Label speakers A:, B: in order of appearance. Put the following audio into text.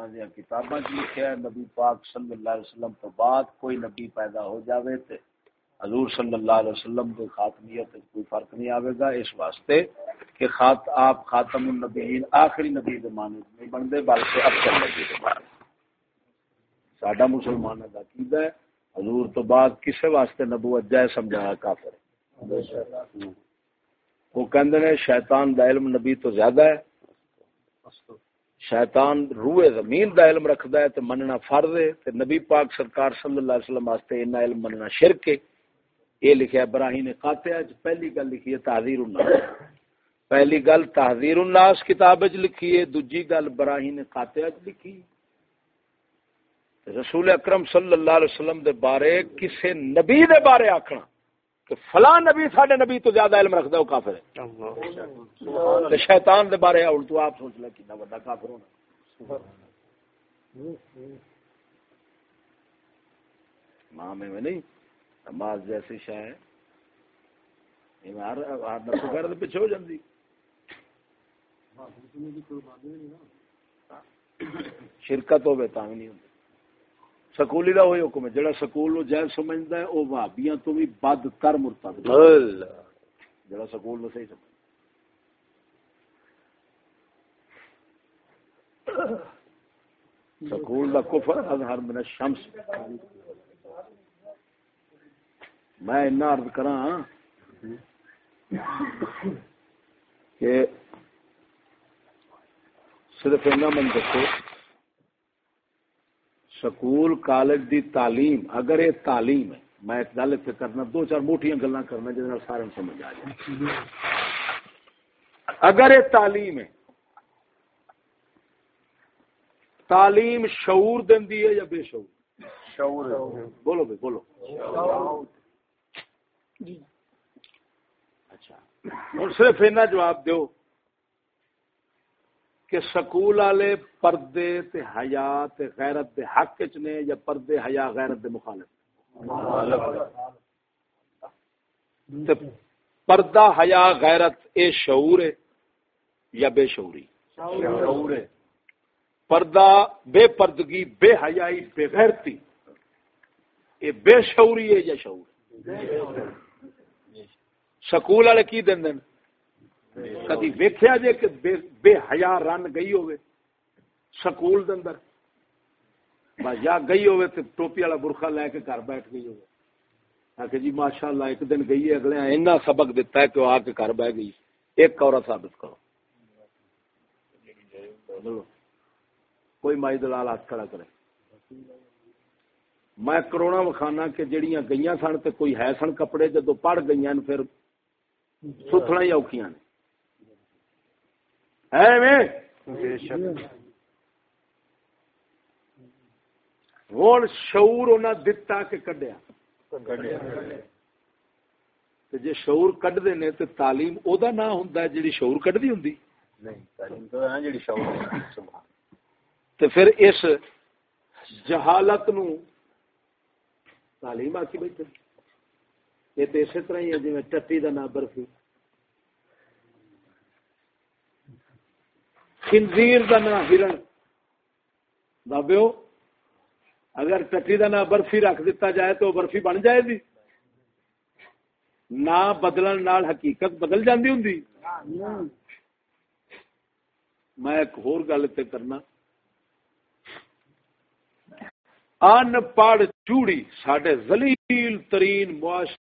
A: انہاں دی کتاباں وچ لکھیا ہے، نبی پاک صلی اللہ علیہ وسلم تو بعد کوئی نبی پیدا ہو جاوے تے حضور صلی اللہ علیہ وسلم کے خاتمیت کوئی فرق نہیں آئے گا۔ اس واسطے کہ خات، آپ خاتم النبیین آخری نبی کے معنی نہیں بنتے، بلکہ اب افضل نبی کے معنی ساڈا مسلمان کا عقیدہ ہے، حضور تو بعد کسے واسطے نبوت جائے سمجھایا کافر وہ کہندے نے، شیطان دا علم نبی تو زیادہ ہے۔ شیطان روح زمین دا علم رکھدا ہے تے مننا فرض ہے تے نبی پاک سرکار صلی اللہ علیہ وسلم واسطے انہاں علم مننا شرک ہے۔ یہ لکھا براہین قاطع پہلی گل لکھی ہے، تحذیر الناس۔ پہلی گل تحذیر الناس کتاب وچ لکھی ہے، دوجی گل براہین قاطع لکھی۔ رسول اکرم صلی اللہ علیہ وسلم دے بارے کسے نبی دے بارے آکھنا۔ کہ فلاں نبی ساڈے نبی تو زیادہ علم رکھدا وہ کافر ہے۔ تے شیطان دے بارے اول تو آپ سوچ لے کتنا بڑا کافر ہونا۔ ماں میں نہیں نماز جیسی شہ ہے۔ پیچھے ہو جاتی شرکت ہوے تا بھی نہیں ہوتی سکولی کا وہی حکم ہے جہاں سکول نو جائز سمجھتا ہے وہ بھابیاں تو بھی بد تر مرتا جڑا سکول نو صحیح سمجھ سکول کا کفر اظہر من الشمس۔ میں ارد کرا کہ صرف اینا من دسو سکول کالج دی تعلیم اگر یہ تعلیم ہے میں ایک گل اتنے کرنا دو چار موٹیاں گلا کرنا جہاں سارے سمجھ آ جائے۔ اگر یہ تعلیم ہے تعلیم شعور دینی ہے یا بے شعور؟ شعور بولو بھائی بولو۔ جی۔ اچھا۔ ہوں صرف اینا جواب دو کہ سکول والے پردے تے حیا تے غیرت دے حق چ نے یا پردے حیا غیرت دے مخالف پردہ حیا غیرت اے شعور ہے یا بے شعوری؟ شعور ہے۔ پردہ بے پردگی، بے حیائی، بے غیرتی، اے بے شعوری ہے یا شعور؟ سکول والے کی دین دین؟ کدی ویکھیا جے کہ بے, حیا رن گئی ہوئے سکول دے اندر۔ یا گئی ہوئے تے ٹوپی والا برخا لے کے گھر بیٹھ گئی ہوئے کہ جی ماشاءاللہ ایک دن گئی ہے اگلے اینا سبق دیتا ہے کہ وہ آ کے گھر بہ گئی۔ ایک عورت ثابت کرو۔ کوئی مائی دلال ہاتھ کھڑا کرے۔ میں کرونا وکھانا کہ جڑیاں گئیاں سن تے کوئی ہے سن کپڑے جدو پڑھ گئی پھر ستھنا ہی اوکھیاں نے۔ ہوں شعور انہیں دتا کہ کڈیا۔ جی شعور کڈتے نے تو تعلیم او دا نام ہوں جی شعور کڈی ہوں تو پھر اس جہالت نو تعلیم آکی بیٹھے یہ تو اسی طرح ہی ہے جی ٹٹی کا نام برفی خنزیر کا نام ہرن۔ بابیو اگر ٹٹی کا نام برفی رکھ دیتا جائے تو برفی بن جائے گی نہ بدلن نال حقیقت بدل جاندی ہوں میں ایک ہور گل کرنا۔ ان پڑھ چوڑی سڈے زلیل ترین معاشرے